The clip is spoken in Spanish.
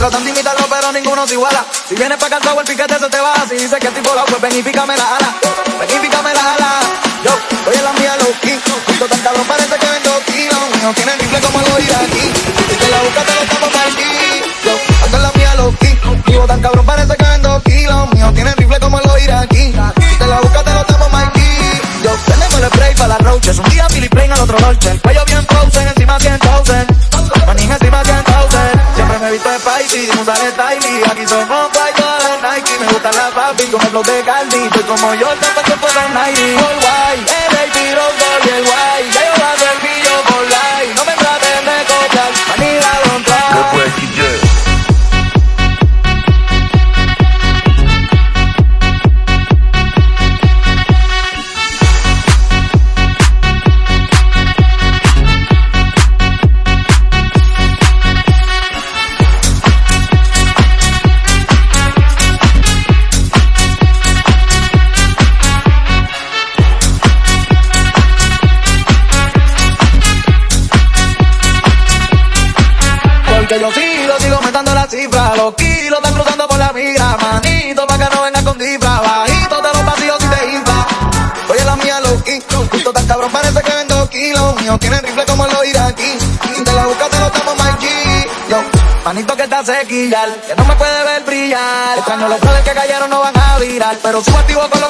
tratan de imitarlo, pero ninguno se iguala. Si vienes pa' acá, el piquete se te va. Si dices que el tipo loco, pues ven y pícame la ala. Ven y pícame la ala. Yo, voy en la mía, key. Junto tan cabrón, parece que vendo kilos. No tienen rifle como lo ir aquí. Si te la buscas, te lo estamos para aquí. Yo, ando en la mía, key. Vivo tan cabrón, parece que vendo kilos. Mío, tienen rifle como lo ir aquí. Si te la buscas, te lo estamos para aquí. Yo, tenemos el spray para las roaches. Un día Philip Plain, al otro noche. El cuello musa de. Aquí somos fly, todas las Nike. Me gustan las papi, con el flow de Caldi. Soy como yo, tanto tiempo de Nike. Porque yo sigo, sigo aumentando la cifra. Los kilos están cruzando por la mira. Manito, pa' que no vengas con cifra. Bajito de los vacíos y te infla. Oye, la mía, low key. Justo tan cabrón, parece que vendo kilos. Mío, tienen rifle como lo aquí. Si te la buscas, te lo estamos Mikey. Yo, manito que está sequillar. Que no me puede ver brillar. Extraño los brothers que cayeron, no van a virar. Pero subo activo con los que.